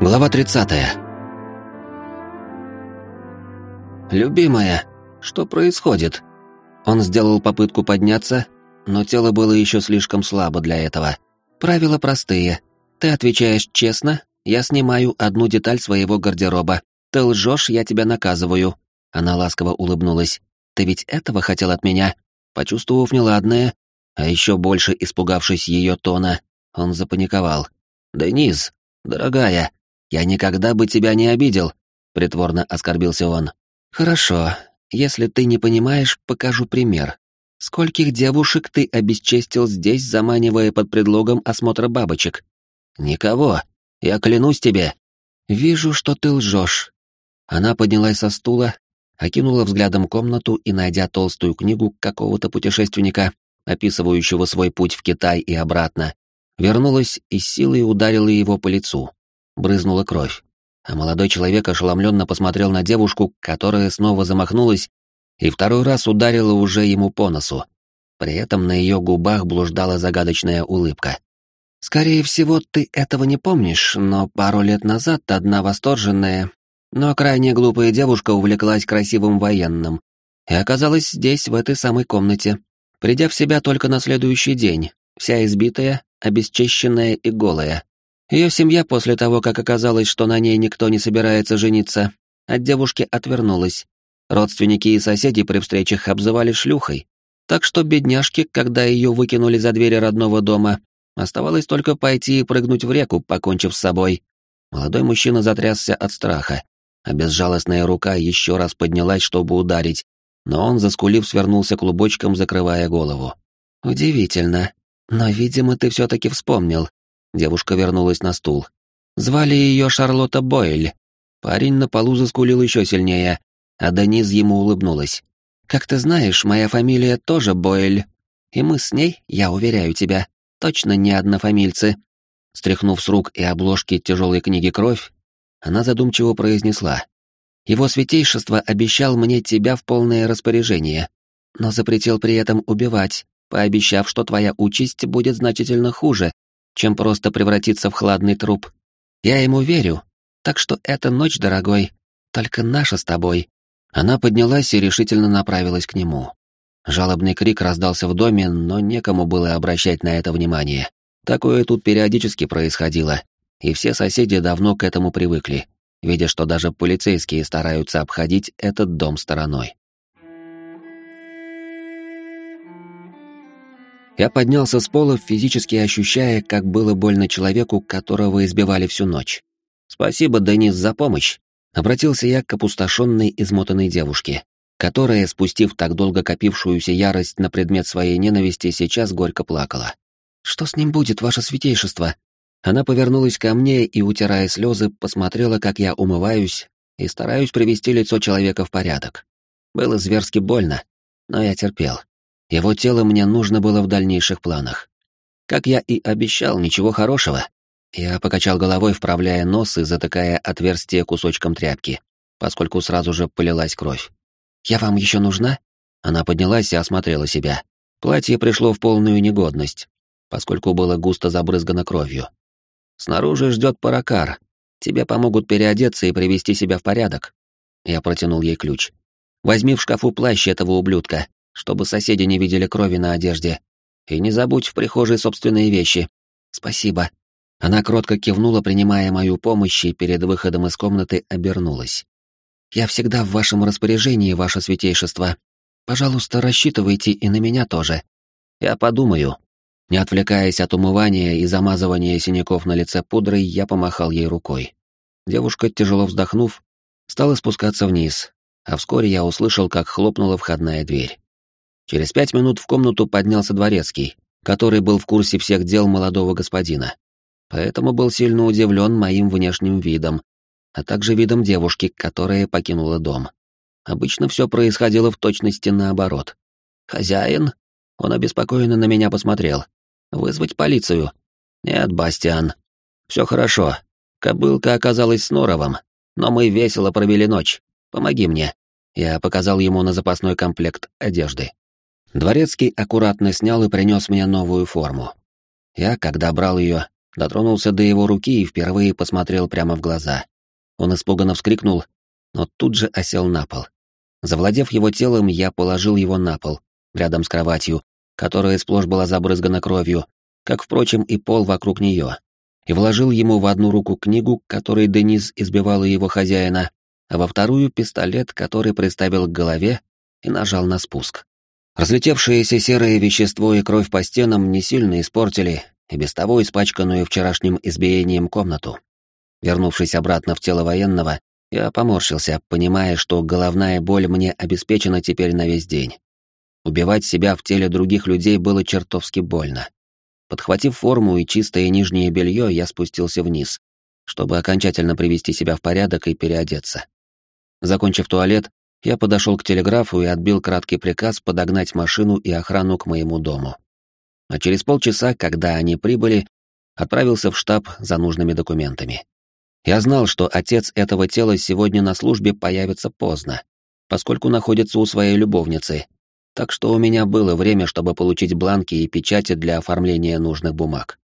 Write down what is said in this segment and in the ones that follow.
Глава 30. «Любимая, что происходит?» Он сделал попытку подняться, но тело было еще слишком слабо для этого. «Правила простые. Ты отвечаешь честно, я снимаю одну деталь своего гардероба. Ты лжешь, я тебя наказываю». Она ласково улыбнулась. «Ты ведь этого хотел от меня?» Почувствовав неладное, а еще больше испугавшись ее тона, он запаниковал. «Денис, дорогая, я никогда бы тебя не обидел», — притворно оскорбился он. «Хорошо. Если ты не понимаешь, покажу пример. Скольких девушек ты обесчестил здесь, заманивая под предлогом осмотра бабочек?» «Никого. Я клянусь тебе». «Вижу, что ты лжешь». Она поднялась со стула, окинула взглядом комнату и, найдя толстую книгу какого-то путешественника, описывающего свой путь в Китай и обратно, вернулась и силой ударила его по лицу брызнула кровь, а молодой человек ошеломленно посмотрел на девушку, которая снова замахнулась и второй раз ударила уже ему по носу. При этом на ее губах блуждала загадочная улыбка. «Скорее всего, ты этого не помнишь, но пару лет назад одна восторженная, но крайне глупая девушка увлеклась красивым военным и оказалась здесь, в этой самой комнате, придя в себя только на следующий день, вся избитая, обесчищенная и голая. Ее семья после того, как оказалось, что на ней никто не собирается жениться, от девушки отвернулась. Родственники и соседи при встречах обзывали шлюхой. Так что бедняжке, когда ее выкинули за двери родного дома, оставалось только пойти и прыгнуть в реку, покончив с собой. Молодой мужчина затрясся от страха, а безжалостная рука еще раз поднялась, чтобы ударить, но он, заскулив, свернулся клубочком, закрывая голову. «Удивительно. Но, видимо, ты все-таки вспомнил. Девушка вернулась на стул. Звали ее Шарлотта Бойль. Парень на полу заскулил еще сильнее, а Денис ему улыбнулась. «Как ты знаешь, моя фамилия тоже Бойль. И мы с ней, я уверяю тебя, точно не однофамильцы». Стряхнув с рук и обложки тяжелой книги кровь, она задумчиво произнесла. «Его святейшество обещал мне тебя в полное распоряжение, но запретил при этом убивать, пообещав, что твоя участь будет значительно хуже, чем просто превратиться в хладный труп. Я ему верю, так что эта ночь, дорогой, только наша с тобой». Она поднялась и решительно направилась к нему. Жалобный крик раздался в доме, но некому было обращать на это внимание. Такое тут периодически происходило, и все соседи давно к этому привыкли, видя, что даже полицейские стараются обходить этот дом стороной. Я поднялся с пола, физически ощущая, как было больно человеку, которого избивали всю ночь. «Спасибо, Денис, за помощь», — обратился я к опустошенной, измотанной девушке, которая, спустив так долго копившуюся ярость на предмет своей ненависти, сейчас горько плакала. «Что с ним будет, ваше святейшество?» Она повернулась ко мне и, утирая слезы, посмотрела, как я умываюсь и стараюсь привести лицо человека в порядок. Было зверски больно, но я терпел. Его тело мне нужно было в дальнейших планах. Как я и обещал, ничего хорошего. Я покачал головой, вправляя нос и затыкая отверстие кусочком тряпки, поскольку сразу же полилась кровь. «Я вам еще нужна?» Она поднялась и осмотрела себя. Платье пришло в полную негодность, поскольку было густо забрызгано кровью. «Снаружи ждет паракар. Тебе помогут переодеться и привести себя в порядок». Я протянул ей ключ. «Возьми в шкафу плащ этого ублюдка чтобы соседи не видели крови на одежде. И не забудь в прихожей собственные вещи. Спасибо. Она кротко кивнула, принимая мою помощь, и перед выходом из комнаты обернулась. Я всегда в вашем распоряжении, ваше святейшество. Пожалуйста, рассчитывайте и на меня тоже. Я подумаю. Не отвлекаясь от умывания и замазывания синяков на лице пудрой, я помахал ей рукой. Девушка, тяжело вздохнув, стала спускаться вниз, а вскоре я услышал, как хлопнула входная дверь. Через пять минут в комнату поднялся дворецкий, который был в курсе всех дел молодого господина. Поэтому был сильно удивлен моим внешним видом, а также видом девушки, которая покинула дом. Обычно все происходило в точности наоборот. «Хозяин?» Он обеспокоенно на меня посмотрел. «Вызвать полицию?» «Нет, Бастиан. Все хорошо. Кобылка оказалась с Норовым, но мы весело провели ночь. Помоги мне». Я показал ему на запасной комплект одежды. Дворецкий аккуратно снял и принес мне новую форму. Я, когда брал ее, дотронулся до его руки и впервые посмотрел прямо в глаза. Он испуганно вскрикнул, но тут же осел на пол. Завладев его телом, я положил его на пол, рядом с кроватью, которая сплошь была забрызгана кровью, как, впрочем, и пол вокруг нее, и вложил ему в одну руку книгу, которой Денис избивала его хозяина, а во вторую — пистолет, который приставил к голове и нажал на спуск. Разлетевшееся серое вещество и кровь по стенам не сильно испортили и без того испачканную вчерашним избиением комнату. Вернувшись обратно в тело военного, я поморщился, понимая, что головная боль мне обеспечена теперь на весь день. Убивать себя в теле других людей было чертовски больно. Подхватив форму и чистое нижнее белье, я спустился вниз, чтобы окончательно привести себя в порядок и переодеться. Закончив туалет, я подошел к телеграфу и отбил краткий приказ подогнать машину и охрану к моему дому. А через полчаса, когда они прибыли, отправился в штаб за нужными документами. Я знал, что отец этого тела сегодня на службе появится поздно, поскольку находится у своей любовницы, так что у меня было время, чтобы получить бланки и печати для оформления нужных бумаг.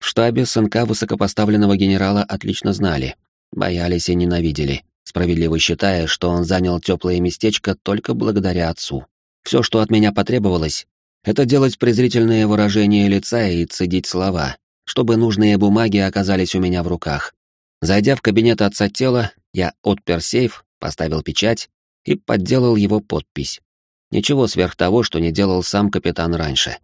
В штабе сынка высокопоставленного генерала отлично знали, боялись и ненавидели, справедливо считая, что он занял теплое местечко только благодаря отцу. Все, что от меня потребовалось, это делать презрительные выражения лица и цедить слова, чтобы нужные бумаги оказались у меня в руках, Зайдя в кабинет отца тела, я отпер сейф, поставил печать и подделал его подпись. Ничего сверх того, что не делал сам капитан раньше.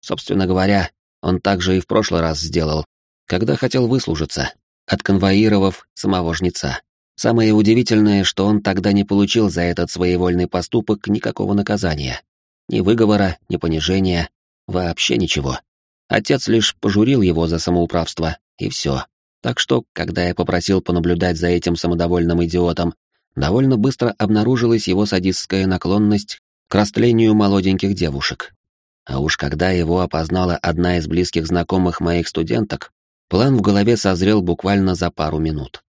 Собственно говоря, он также и в прошлый раз сделал, когда хотел выслужиться, отконвоировав самого жнеца. Самое удивительное, что он тогда не получил за этот своевольный поступок никакого наказания. Ни выговора, ни понижения, вообще ничего. Отец лишь пожурил его за самоуправство, и все. Так что, когда я попросил понаблюдать за этим самодовольным идиотом, довольно быстро обнаружилась его садистская наклонность к растлению молоденьких девушек. А уж когда его опознала одна из близких знакомых моих студенток, план в голове созрел буквально за пару минут.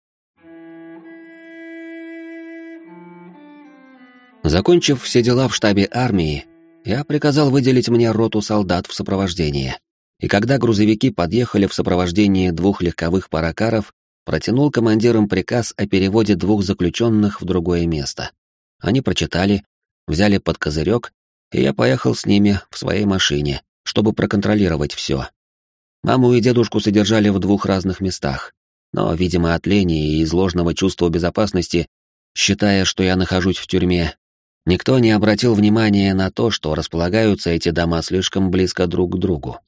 Закончив все дела в штабе армии, я приказал выделить мне роту солдат в сопровождение и когда грузовики подъехали в сопровождении двух легковых паракаров, протянул командирам приказ о переводе двух заключенных в другое место. Они прочитали, взяли под козырек, и я поехал с ними в своей машине, чтобы проконтролировать все. Маму и дедушку содержали в двух разных местах, но, видимо, от лени и из ложного чувства безопасности, считая, что я нахожусь в тюрьме, никто не обратил внимания на то, что располагаются эти дома слишком близко друг к другу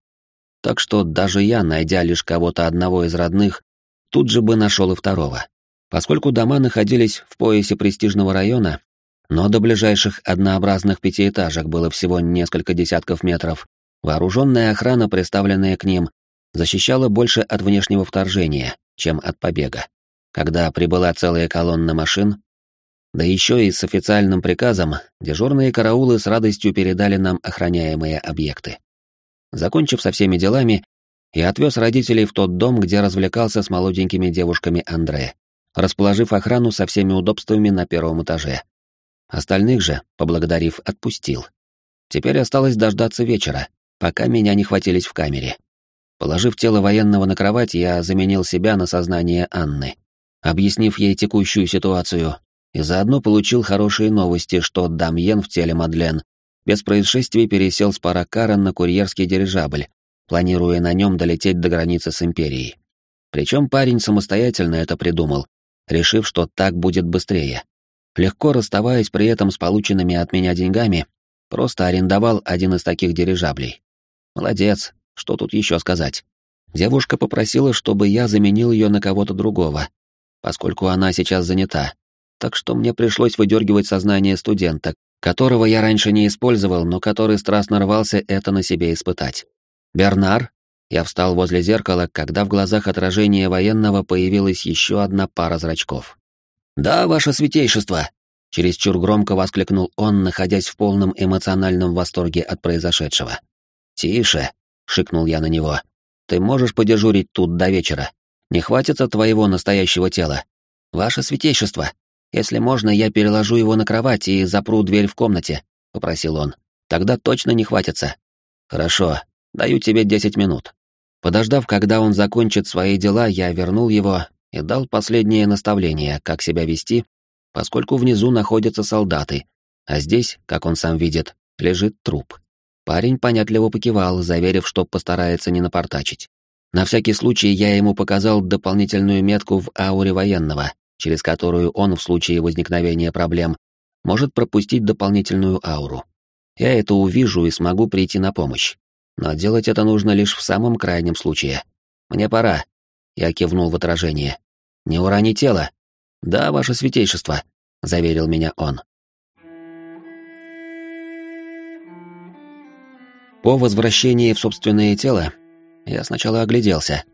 так что даже я, найдя лишь кого-то одного из родных, тут же бы нашел и второго. Поскольку дома находились в поясе престижного района, но до ближайших однообразных пятиэтажек было всего несколько десятков метров, вооруженная охрана, представленная к ним, защищала больше от внешнего вторжения, чем от побега. Когда прибыла целая колонна машин, да еще и с официальным приказом, дежурные караулы с радостью передали нам охраняемые объекты. Закончив со всеми делами, я отвез родителей в тот дом, где развлекался с молоденькими девушками Андре, расположив охрану со всеми удобствами на первом этаже. Остальных же, поблагодарив, отпустил. Теперь осталось дождаться вечера, пока меня не хватились в камере. Положив тело военного на кровать, я заменил себя на сознание Анны, объяснив ей текущую ситуацию, и заодно получил хорошие новости, что Дамьен в теле Мадлен без происшествий пересел с Паракара на курьерский дирижабль, планируя на нем долететь до границы с Империей. Причем парень самостоятельно это придумал, решив, что так будет быстрее. Легко расставаясь при этом с полученными от меня деньгами, просто арендовал один из таких дирижаблей. Молодец, что тут еще сказать. Девушка попросила, чтобы я заменил ее на кого-то другого, поскольку она сейчас занята, так что мне пришлось выдергивать сознание студента, которого я раньше не использовал, но который страстно рвался это на себе испытать. «Бернар?» Я встал возле зеркала, когда в глазах отражения военного появилась еще одна пара зрачков. «Да, ваше святейшество!» Чересчур громко воскликнул он, находясь в полном эмоциональном восторге от произошедшего. «Тише!» — шикнул я на него. «Ты можешь подежурить тут до вечера. Не хватится твоего настоящего тела. Ваше святейшество!» Если можно, я переложу его на кровать и запру дверь в комнате, попросил он. Тогда точно не хватится. Хорошо, даю тебе десять минут. Подождав, когда он закончит свои дела, я вернул его и дал последнее наставление, как себя вести, поскольку внизу находятся солдаты, а здесь, как он сам видит, лежит труп. Парень понятливо покивал, заверив, что постарается не напортачить. На всякий случай я ему показал дополнительную метку в ауре военного, через которую он в случае возникновения проблем может пропустить дополнительную ауру. Я это увижу и смогу прийти на помощь. Но делать это нужно лишь в самом крайнем случае. Мне пора. Я кивнул в отражение. Не урони тело. Да, ваше святейшество, заверил меня он. По возвращении в собственное тело я сначала огляделся.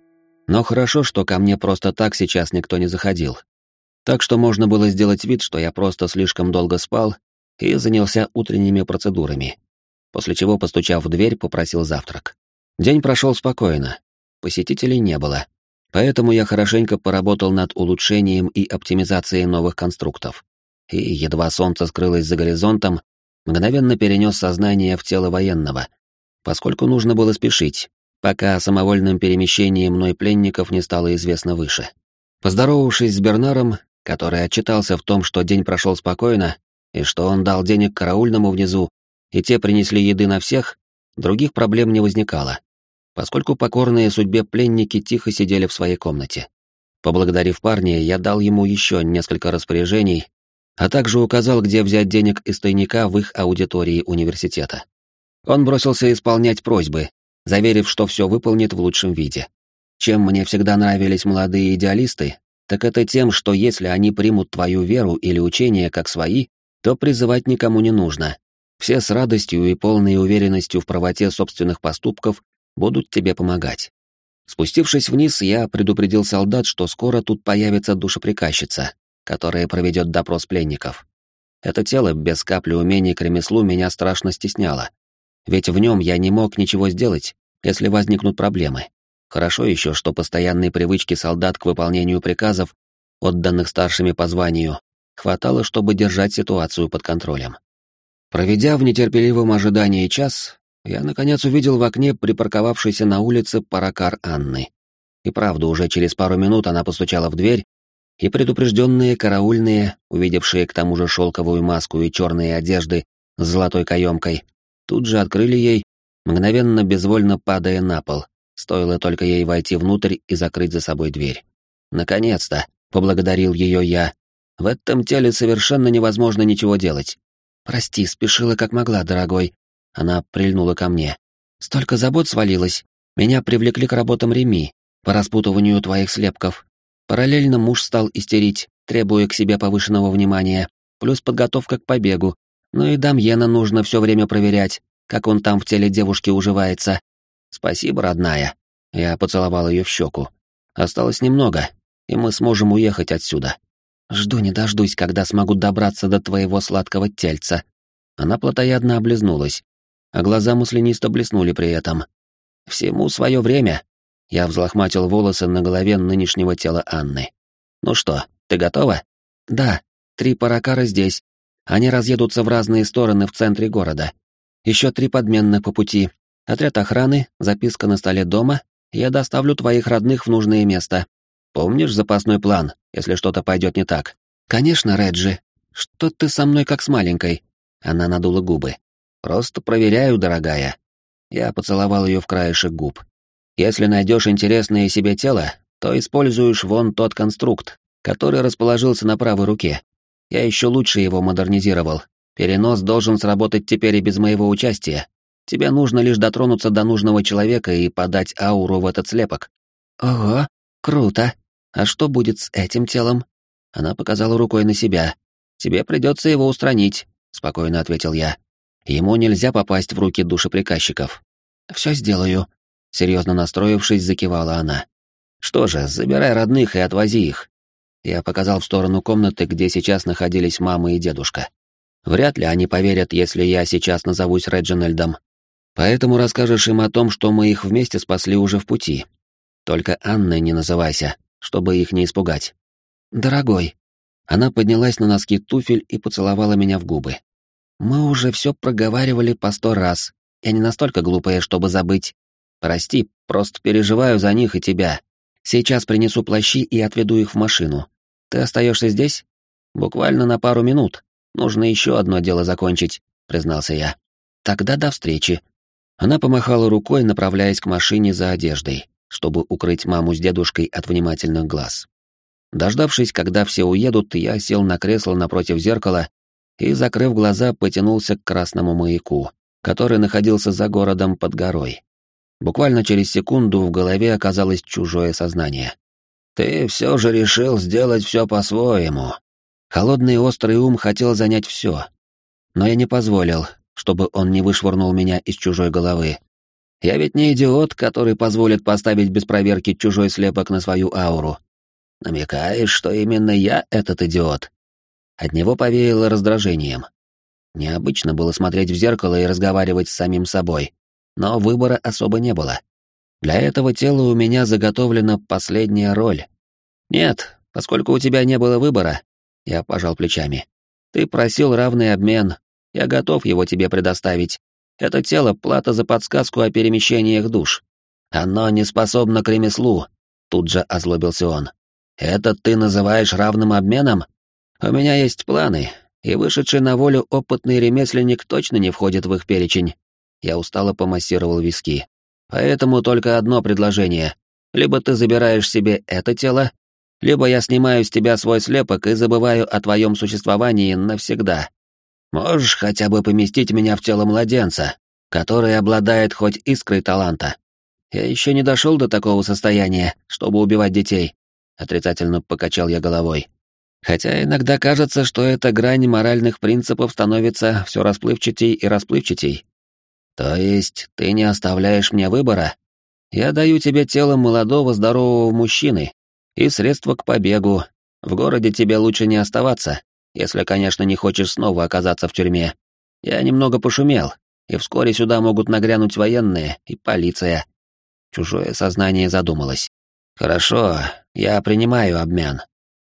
Но хорошо, что ко мне просто так сейчас никто не заходил. Так что можно было сделать вид, что я просто слишком долго спал и занялся утренними процедурами после чего, постучав в дверь, попросил завтрак. День прошел спокойно, посетителей не было, поэтому я хорошенько поработал над улучшением и оптимизацией новых конструктов. И, едва солнце скрылось за горизонтом, мгновенно перенес сознание в тело военного, поскольку нужно было спешить, пока о самовольном перемещении мной пленников не стало известно выше. Поздоровавшись с Бернаром, который отчитался в том, что день прошел спокойно, и что он дал денег караульному внизу, и те принесли еды на всех, других проблем не возникало, поскольку покорные судьбе пленники тихо сидели в своей комнате. Поблагодарив парня, я дал ему еще несколько распоряжений, а также указал, где взять денег из тайника в их аудитории университета. Он бросился исполнять просьбы, заверив, что все выполнит в лучшем виде. Чем мне всегда нравились молодые идеалисты, так это тем, что если они примут твою веру или учение как свои, то призывать никому не нужно, все с радостью и полной уверенностью в правоте собственных поступков будут тебе помогать. Спустившись вниз, я предупредил солдат, что скоро тут появится душеприказчица, которая проведет допрос пленников. Это тело без капли умений к ремеслу меня страшно стесняло. Ведь в нем я не мог ничего сделать, если возникнут проблемы. Хорошо еще, что постоянные привычки солдат к выполнению приказов, отданных старшими по званию, хватало, чтобы держать ситуацию под контролем. Проведя в нетерпеливом ожидании час, я наконец увидел в окне припарковавшийся на улице паракар Анны. И правда, уже через пару минут она постучала в дверь, и предупрежденные караульные, увидевшие к тому же шелковую маску и черные одежды с золотой каемкой, тут же открыли ей, мгновенно безвольно падая на пол, стоило только ей войти внутрь и закрыть за собой дверь. «Наконец-то!» — поблагодарил ее я. «В этом теле совершенно невозможно ничего делать. «Прости, спешила как могла, дорогой». Она прильнула ко мне. «Столько забот свалилось. Меня привлекли к работам Реми, по распутыванию твоих слепков. Параллельно муж стал истерить, требуя к себе повышенного внимания, плюс подготовка к побегу. Ну и Дамьена нужно все время проверять, как он там в теле девушки уживается. Спасибо, родная. Я поцеловал ее в щеку. Осталось немного, и мы сможем уехать отсюда. Жду не дождусь, когда смогу добраться до твоего сладкого тельца. Она плотоядно облизнулась, а глаза маслянисто блеснули при этом. Всему свое время. Я взлохматил волосы на голове нынешнего тела Анны. Ну что, ты готова? Да, три паракара здесь. Они разъедутся в разные стороны в центре города. Еще три подмены по пути. Отряд охраны, записка на столе дома. Я доставлю твоих родных в нужное место. Помнишь запасной план, если что-то пойдет не так? Конечно, Реджи. Что ты со мной как с маленькой? Она надула губы. Просто проверяю, дорогая. Я поцеловал ее в краешек губ. Если найдешь интересное себе тело, то используешь вон тот конструкт, который расположился на правой руке. Я еще лучше его модернизировал. Перенос должен сработать теперь и без моего участия. Тебе нужно лишь дотронуться до нужного человека и подать ауру в этот слепок. Ого, круто. А что будет с этим телом? Она показала рукой на себя. Тебе придется его устранить, спокойно ответил я. Ему нельзя попасть в руки душеприказчиков. Все сделаю, серьезно настроившись, закивала она. Что же, забирай родных и отвози их. Я показал в сторону комнаты, где сейчас находились мама и дедушка. Вряд ли они поверят, если я сейчас назовусь Реджинальдом. Поэтому расскажешь им о том, что мы их вместе спасли уже в пути. Только Анной не называйся, чтобы их не испугать. «Дорогой». Она поднялась на носки туфель и поцеловала меня в губы. «Мы уже все проговаривали по сто раз. Я не настолько глупая, чтобы забыть. Прости, просто переживаю за них и тебя. Сейчас принесу плащи и отведу их в машину. Ты остаешься здесь? Буквально на пару минут. Нужно еще одно дело закончить, признался я. Тогда до встречи. Она помахала рукой, направляясь к машине за одеждой, чтобы укрыть маму с дедушкой от внимательных глаз. Дождавшись, когда все уедут, я сел на кресло напротив зеркала и, закрыв глаза, потянулся к красному маяку, который находился за городом под горой. Буквально через секунду в голове оказалось чужое сознание. «Ты все же решил сделать все по-своему». Холодный острый ум хотел занять все. Но я не позволил, чтобы он не вышвырнул меня из чужой головы. Я ведь не идиот, который позволит поставить без проверки чужой слепок на свою ауру. Намекаешь, что именно я этот идиот? От него повеяло раздражением. Необычно было смотреть в зеркало и разговаривать с самим собой, но выбора особо не было. Для этого тела у меня заготовлена последняя роль. Нет, поскольку у тебя не было выбора, я пожал плечами. Ты просил равный обмен, я готов его тебе предоставить. Это тело — плата за подсказку о перемещениях душ. Оно не способно к ремеслу, тут же озлобился он. Это ты называешь равным обменом? У меня есть планы, и вышедший на волю опытный ремесленник точно не входит в их перечень. Я устало помассировал виски. Поэтому только одно предложение. Либо ты забираешь себе это тело, либо я снимаю с тебя свой слепок и забываю о твоем существовании навсегда. Можешь хотя бы поместить меня в тело младенца, который обладает хоть искрой таланта. Я еще не дошел до такого состояния, чтобы убивать детей. Отрицательно покачал я головой. Хотя иногда кажется, что эта грань моральных принципов становится все расплывчатей и расплывчатей. То есть ты не оставляешь мне выбора? Я даю тебе тело молодого здорового мужчины и средства к побегу. В городе тебе лучше не оставаться, если, конечно, не хочешь снова оказаться в тюрьме. Я немного пошумел, и вскоре сюда могут нагрянуть военные и полиция. Чужое сознание задумалось. Хорошо, я принимаю обмен.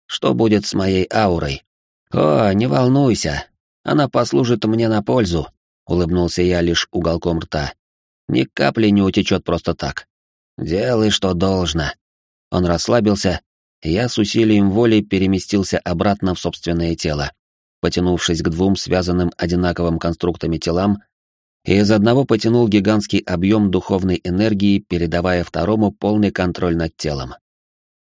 Что будет с моей аурой? О, не волнуйся, она послужит мне на пользу, улыбнулся я лишь уголком рта. Ни капли не утечет просто так. Делай, что должно. Он расслабился, я с усилием воли переместился обратно в собственное тело, потянувшись к двум связанным одинаковым конструктами телам, и из одного потянул гигантский объем духовной энергии, передавая второму полный контроль над телом.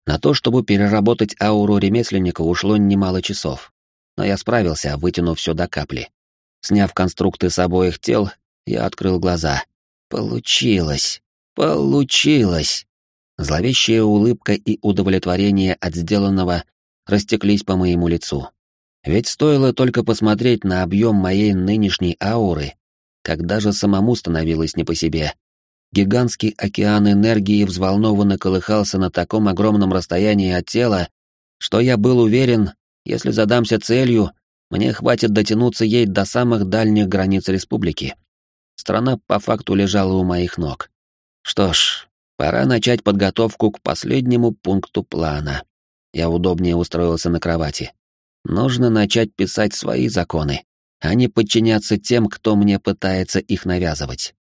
На то, чтобы переработать ауру ремесленника, ушло немало часов. Но я справился, вытянув все до капли. Сняв конструкты с обоих тел, я открыл глаза. Получилось! Получилось! Зловещая улыбка и удовлетворение от сделанного растеклись по моему лицу. Ведь стоило только посмотреть на объем моей нынешней ауры, как даже самому становилось не по себе. Гигантский океан энергии взволнованно колыхался на таком огромном расстоянии от тела, что я был уверен, если задамся целью, мне хватит дотянуться ей до самых дальних границ республики. Страна по факту лежала у моих ног. Что ж, пора начать подготовку к последнему пункту плана. Я удобнее устроился на кровати. Нужно начать писать свои законы, а не подчиняться тем, кто мне пытается их навязывать.